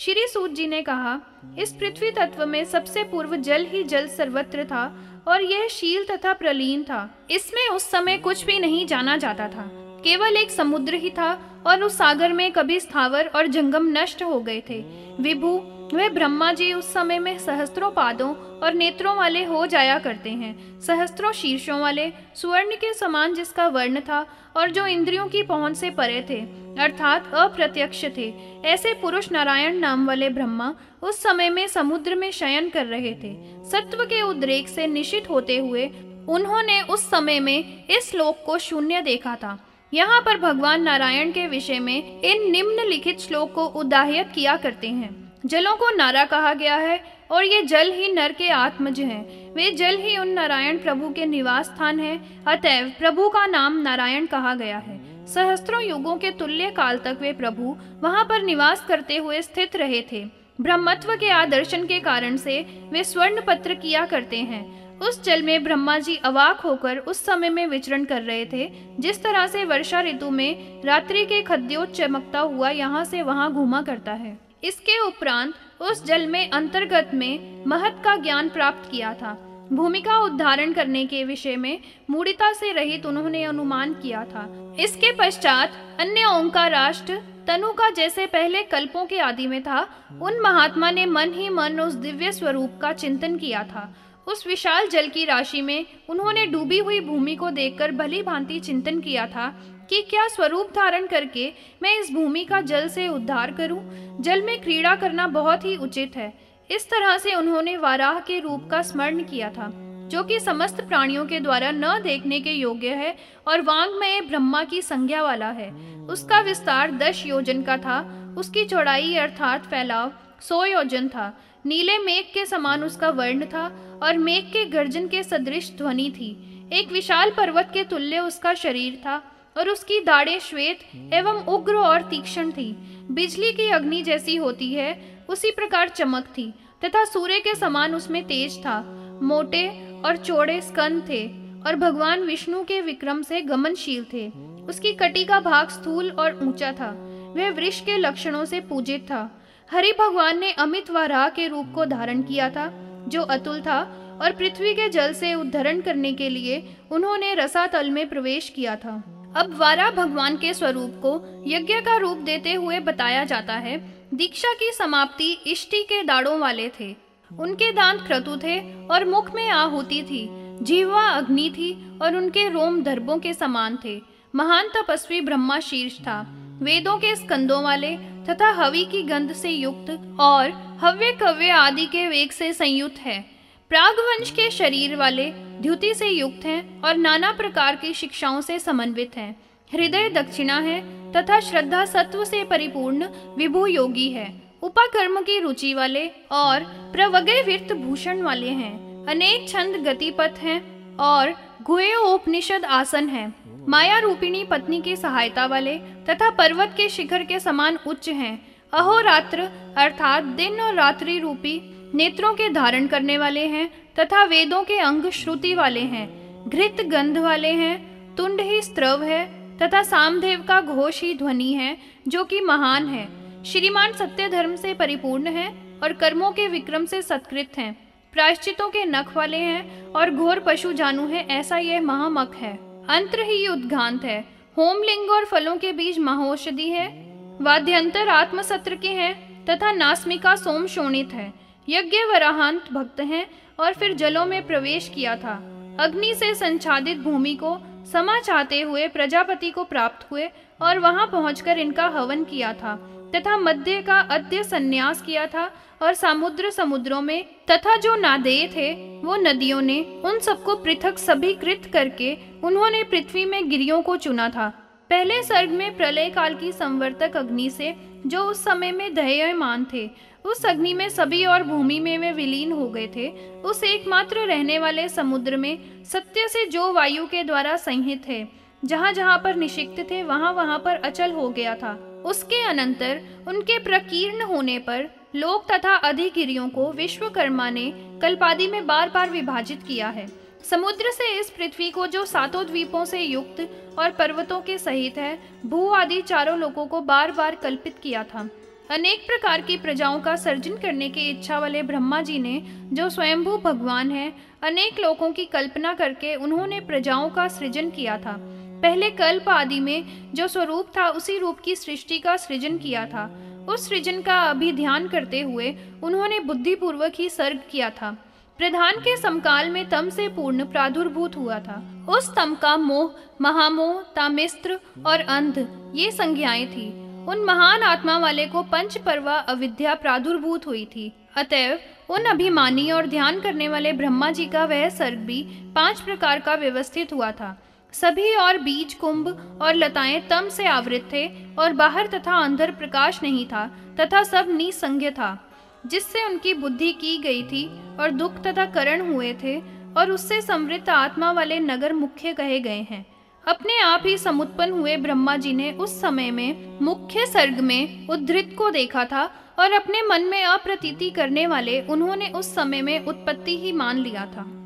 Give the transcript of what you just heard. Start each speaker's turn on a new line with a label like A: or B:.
A: श्री सूत जी ने कहा, इस पृथ्वी तत्व में सबसे पूर्व जल ही जल सर्वत्र था और यह शील तथा प्रलीन था। इसमें उस समय कुछ भी नहीं जाना जाता था। केवल एक समुद्र ही था और उस सागर में कभी स्थावर और जंगम नष्ट हो गए थे। विभु वे ब्रह्मा जी उस समय में सहस्त्रों पादों और नेत्रों वाले हो जाया करते हैं सहस्त्रों शीर्षों वाले, सुवर्ण के समान जिसका वर्ण था और जो इंद्रियों की पहुँच से परे थे, अर्थात अप्रत्यक्ष थे। ऐसे पुरुष नारायण नाम वाले ब्रह्मा उस समय में समुद्र में शयन कर रहे थे। सत्व के उद्रेक से निशित होते हुए उन्होंने उस समय में इस लोक को शून्य देखा था। यहाँ पर भगवान नारायण के विषय में इन निम्नलिखित श्लोक को उदाहयत किया करते हैं। जलों को नारा कहा गया है और ये जल ही नर के आत्मज हैं। वे जल ही उन नारायण प्रभु के निवास स्थान है। अतएव प्रभु का नाम नारायण कहा गया है। सहस्त्रों युगों के तुल्य काल तक वे प्रभु वहाँ पर निवास करते हुए स्थित रहे थे। ब्रह्मत्व के आदर्शन के कारण से वे स्वर्ण पत्र किया करते हैं। उस जल में ब्रह्मा जी अवाक होकर उस समय में विचरण कर रहे थे। जिस तरह से वर्षा ऋतु में रात्रि के खद्योत चमकता हुआ यहाँ से वहाँ घूमा करता है। इसके उपरांत उस जल में अंतर्गत में महत का ज्ञान प्राप्त किया था। भूमिका उद्धारण करने के विषय में मूर्ता से रहित उन्होंने अनुमान किया था। इसके पश्चात अन्य ओंकार राष्ट्र, तनु का जैसे पहले कल्पों के आदि में था, उन महात्मा ने मन ही मन उस दिव्य स्वरूप का चिंतन किया था। उस विशाल जल की राशि में उन्होंने डूबी हुई भूमि को देखकर भली भांति चिंतन किया था कि क्या स्वरूप धारण करके मैं इस भूमि का जल से उद्धार करूँ? जल में क्रीड़ा करना बहुत ही उचित है। इस तरह से उन्होंने वाराह के रूप का स्मरण किया था, जो कि समस्त प्राणियों के द्वारा न देखने के योग्य है और वांग में ब्रह्मा की संज्ञा वाला है। उसका विस्तार दस योजन का था। उसकी चौड़ाई अर्थात फैलाव सौ योजन था। नीले मेघ के समान उसका वर्ण था और मेघ के गर्जन के सदृश ध्वनि थी। एक विशाल पर्वत के तुल्य उसका शरीर था। और उसकी दाढ़ें श्वेत एवं उग्र और तीक्ष्ण थी। बिजली की अग्नि जैसी होती है, उसी प्रकार चमक थी, तथा सूर्य के समान उसमें तेज था। मोटे और चौड़े स्कंद थे, और भगवान विष्णु के विक्रम से गमनशील थे। उसकी कटी का भाग स्थूल और ऊँचा था, वह वृक्ष के लक्षणों से पूजित था। हरि भगवान ने अमित वाराह के रूप को धारण किया था, जो अतुल था, और पृथ्वी के जल से उद्धरण करने के लिए उन्होंने रसातल में प्रवेश किया था। अब वारा भगवान के स्वरूप को यज्ञ का रूप देते हुए बताया जाता है। दीक्षा की समाप्ति इष्टि के दाड़ों वाले थे। उनके दांत क्रतु थे और मुख में आहुति थी। जीवा अग्नि थी और उनके रोम दर्भों के समान थे। महान तपस्वी ब्रह्मा शीर्ष था। वेदों के स्कंदों वाले तथा हवि की गंध से युक्त और हव्य कव्य आदि के वेग से संयुक्त है। प्रागवंश के शरीर वाले द्युति से युक्त हैं और नाना प्रकार की शिक्षाओं से समन्वित हैं। हृदय दक्षिणा है तथा श्रद्धा सत्व से परिपूर्ण विभु योगी है। उपाकर्म की रुचि वाले और प्रवगय वित्त भूषण वाले हैं। अनेक छंद गतिपथ हैं और गुए उपनिषद आसन हैं। माया रूपिणी पत्नी की सहायता वाले तथा पर्वत के शिखर के समान उच्च हैं। अहोरात्र अर्थात दिन और रात्रि रूपी नेत्रों के धारण करने वाले हैं तथा वेदों के अंग श्रुति वाले हैं। घृत गंध वाले हैं, तुंड ही स्त्रव है, तथा सामदेव का घोष ही ध्वनि है, जो कि महान है। श्रीमान सत्य धर्म से परिपूर्ण है और कर्मों के विक्रम से सत्कृत हैं। प्रायश्चितों के नख वाले हैं और घोर पशु जानू है, ऐसा यह महामक है। अंतर ही उद्घांत है। होमलिंग और फलों के बीज महौषधि है। वाद्यंतर आत्मसत्र के हैं तथा नास्मिका सोम शोणित है। यज्ञ वराहांत भक्त हैं और फिर जलों में प्रवेश किया था। अग्नि से संचादित भूमि को समा चाहते हुए प्रजापति को प्राप्त हुए और वहाँ पहुंचकर इनका हवन किया था तथा मध्य का अद्य संन्यास किया था और समुद्र समुद्रों में तथा जो नादेय थे, वो नदियों ने उन सबको पृथक सभी कृत करके उन्होंने पृथ्वी में गिरियों को चुना था। पहले सर्ग में प्रलय काल की संवर्तक अग्नि से जो उस समय में दह्यमान थे उस अग्नि में सभी और भूमि में वे विलीन हो गए थे। उस एकमात्र रहने वाले समुद्र में सत्य से जो वायु के द्वारा संहित है, जहाँ जहाँ पर निषिक्त थे, वहाँ वहाँ पर अचल हो गया था। उसके अनंतर उनके प्रकीर्ण होने पर लोक तथा अधिगिरियों को विश्वकर्मा ने कल्पादि में बार बार विभाजित किया है। समुद्र से इस पृथ्वी को जो सातों द्वीपों से युक्त और पर्वतों के सहित है, भू आदि चारों लोगों को बार बार कल्पित किया था। अनेक प्रकार की प्रजाओं का सर्जन करने की इच्छा वाले ब्रह्मा जी ने, जो स्वयंभू भगवान है, अनेक लोगों की कल्पना करके उन्होंने प्रजाओं का सृजन किया था। पहले कल्प आदि में जो स्वरूप था, उसी रूप की सृष्टि का सृजन किया था। उस सृजन का अभी ध्यान करते हुए उन्होंने बुद्धिपूर्वक ही सर्ग किया था। प्रधान के समकाल में तम से पूर्ण प्रादुर्भूत हुआ था। उस तम का मोह, महामोह, तामिस्त्र और अंध, ये संज्ञाएँ थी। उन महान आत्मा वाले को पंच परवा अविद्या प्रादुर्भूत हुई थी। अतएव, उन अभिमानी और ध्यान करने वाले ब्रह्मा जी का वह सर्ग भी पाँच प्रकार का व्यवस्थित हुआ था। सभी और बीज, कुंभ और लताएँ तम से आवृत थे और बाहर तथा अंदर प्रकाश नहीं था तथा सब निसंज्ञ था। जिससे उनकी बुद्धि की गई थी और दुख तथा करण हुए थे और उससे समृद्ध आत्मा वाले नगर मुख्य कहे गए हैं। अपने आप ही समुत्पन्न हुए ब्रह्मा जी ने उस समय में मुख्य सर्ग में उद्धृत को देखा था और अपने मन में अप्रतीति करने वाले उन्होंने उस समय में उत्पत्ति ही मान लिया था।